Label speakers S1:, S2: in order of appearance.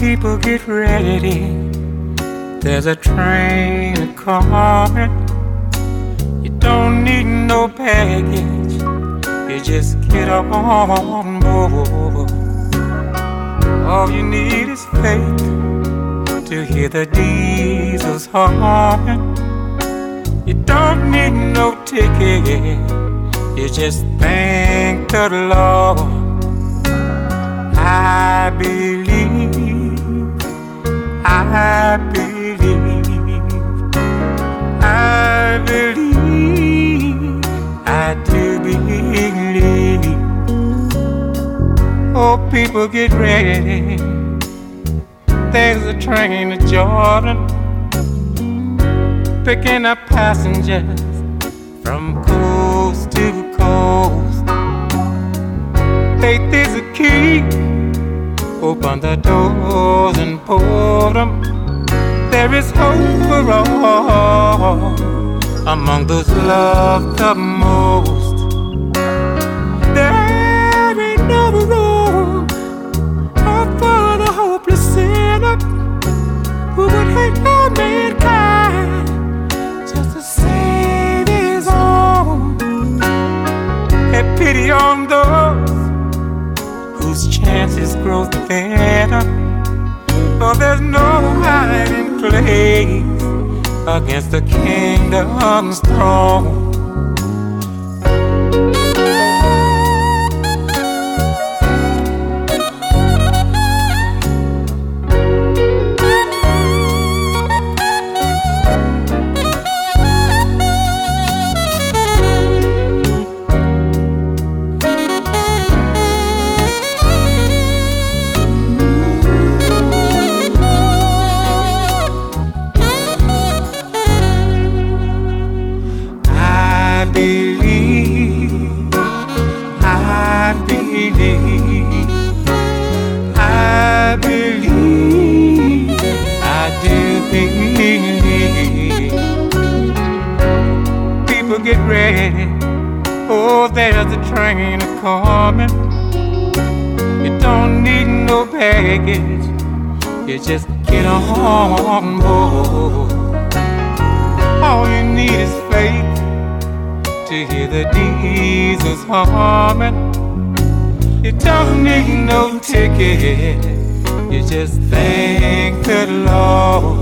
S1: people get ready. There's a train coming. You don't need no baggage. You just get on board. All you need is faith to hear the diesels humming. You don't need no ticket. You just thank the Lord. I believe, I believe, I believe, I do believe. Oh, people get ready. There's a train to Jordan picking up passengers from coast to coast. Faith is a key Open the doors and pour them. There is hope for all among those loved the most. Whose chances grow thinner. For there's no hiding place against the kingdom's throne. Oh, you don't need no baggage. You just get a horn bon oh you need this faith to hear the Jesus it it don't need no ticket. you just thank the Lord.